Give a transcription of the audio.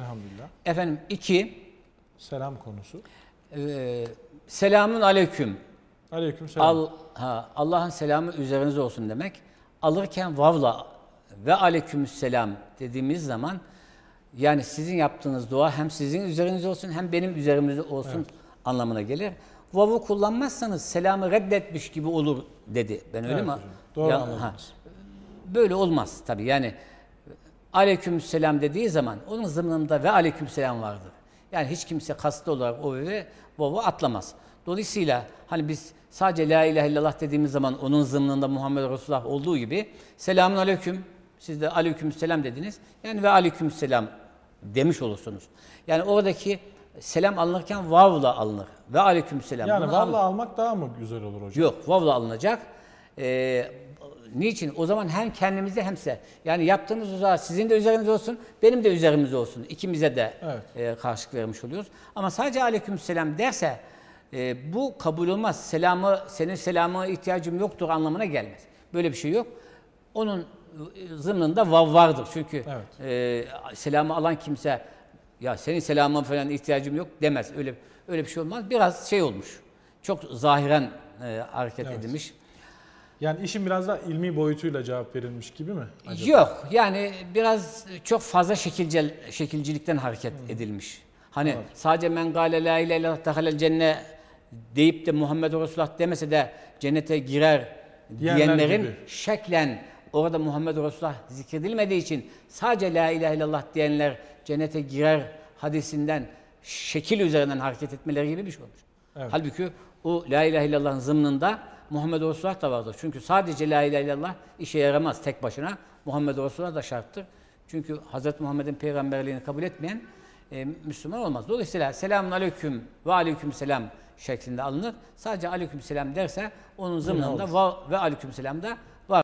Elhamdülillah. Efendim iki, Selam konusu. e, selamun aleyküm. Aleyküm selam. Al, ha, Allah'ın selamı üzerinize olsun demek. Alırken vavla ve aleykümselam dediğimiz zaman yani sizin yaptığınız dua hem sizin üzerinize olsun hem benim üzerimizde olsun anlamına gelir. Vav'u kullanmazsanız selamı reddetmiş gibi olur dedi. Ben öyle Evet mi? hocam, doğru Ya- ha. Böyle olmaz tabii yani aleykümselam dediği zaman onun zımnında ve aleykümselam vardır. Yani hiç kimse kastı olarak o ve vav'u atlamaz. Dolayısıyla hani biz sadece la ilahe illallah dediğimiz zaman onun zımnında Muhammed Resulullah olduğu gibi selamun aleyküm siz de aleykümselam dediniz. Yani ve aleykümselam demiş olursunuz. Yani oradaki selam alınırken vav'la alınır. Ve aleykümselam. yani Bunu al- vallahi almak daha mı güzel olur hocam? Yok, vavla alınacak. Ee, niçin? O zaman hem kendimize hem size. Yani yaptığımız uzağa sizin de üzerinizde olsun, benim de üzerimizde olsun. İkimize de Evet. e, karşılık vermiş oluyoruz. Ama sadece aleykümselam derse e, bu kabul olmaz. Selamı, senin selamına ihtiyacım yoktur anlamına gelmez. Böyle bir şey yok. Onun e, zımnında vav vardır. Çünkü e, selamı alan kimse ya senin selamına falan ihtiyacım yok demez. Öyle öyle bir şey olmaz. Biraz şey olmuş. Çok zahiren e, hareket Evet. edilmiş. Yani işin biraz daha ilmi boyutuyla cevap verilmiş gibi mi? Acaba? Yok yani biraz çok fazla şekilcel, şekilcilikten hareket edilmiş. Hani sadece men gâle la ilahe illallah cenne deyip de Muhammed Resulullah demese de cennete girer Diyenler diyenlerin gibi. şeklen orada Muhammed Resulullah zikredilmediği için sadece la ilahe illallah diyenler cennete girer hadisinden şekil üzerinden hareket etmeleri gibi bir şey olmuş. Evet. Halbuki o la ilahe illallah'ın zımnında Muhammed Resulullah da vardır. Çünkü sadece la ilahe illallah işe yaramaz tek başına. Muhammed Resulullah da şarttır. Çünkü Hz. Muhammed'in peygamberliğini kabul etmeyen e, Müslüman olmaz. Dolayısıyla selamun aleyküm ve aleyküm selam şeklinde alınır. Sadece aleyküm selam derse onun zımnında va ve aleyküm selam da